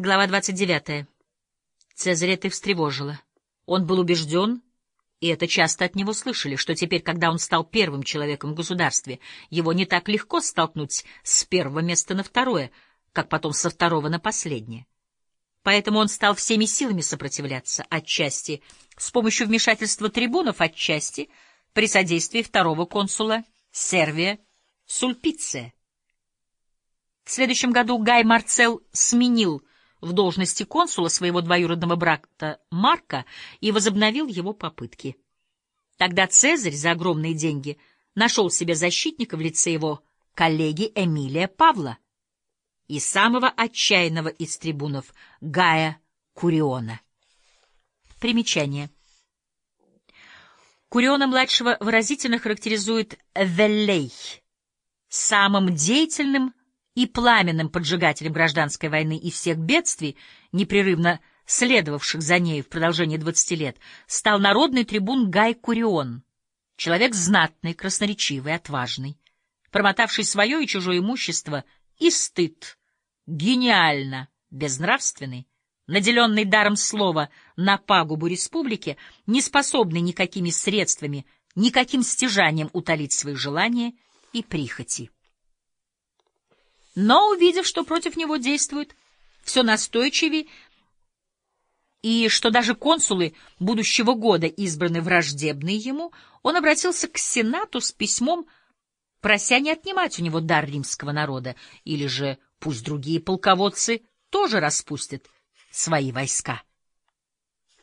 Глава 29. Цезарь это встревожило. Он был убежден, и это часто от него слышали, что теперь, когда он стал первым человеком в государстве, его не так легко столкнуть с первого места на второе, как потом со второго на последнее. Поэтому он стал всеми силами сопротивляться, отчасти с помощью вмешательства трибунов, отчасти при содействии второго консула Сервия Сульпиция. В следующем году Гай Марцел сменил в должности консула своего двоюродного брата Марка и возобновил его попытки. Тогда Цезарь за огромные деньги нашел себе защитника в лице его коллеги Эмилия Павла и самого отчаянного из трибунов Гая Куриона. Примечание. Куриона-младшего выразительно характеризует Веллей, самым деятельным и пламенным поджигателем гражданской войны и всех бедствий, непрерывно следовавших за ней в продолжении двадцати лет, стал народный трибун Гай Курион, человек знатный, красноречивый, отважный, промотавший свое и чужое имущество и стыд, гениально, безнравственный, наделенный даром слова на пагубу республики, не способный никакими средствами, никаким стяжанием утолить свои желания и прихоти. Но, увидев, что против него действуют все настойчивее, и что даже консулы будущего года избраны враждебные ему, он обратился к Сенату с письмом, прося не отнимать у него дар римского народа, или же пусть другие полководцы тоже распустят свои войска.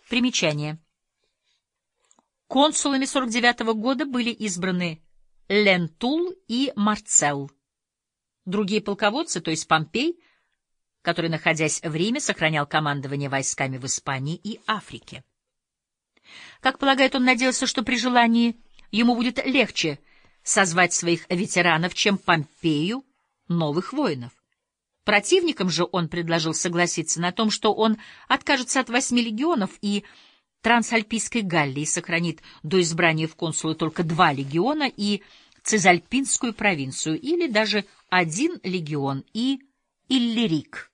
Примечание. Консулами 49 -го года были избраны Лентул и Марцел. Другие полководцы, то есть Помпей, который, находясь в Риме, сохранял командование войсками в Испании и Африке. Как полагает, он надеялся, что при желании ему будет легче созвать своих ветеранов, чем Помпею новых воинов. Противникам же он предложил согласиться на том, что он откажется от восьми легионов и Трансальпийской Галлии сохранит до избрания в консулы только два легиона и Цезальпинскую провинцию, или даже один легион и Иллирик.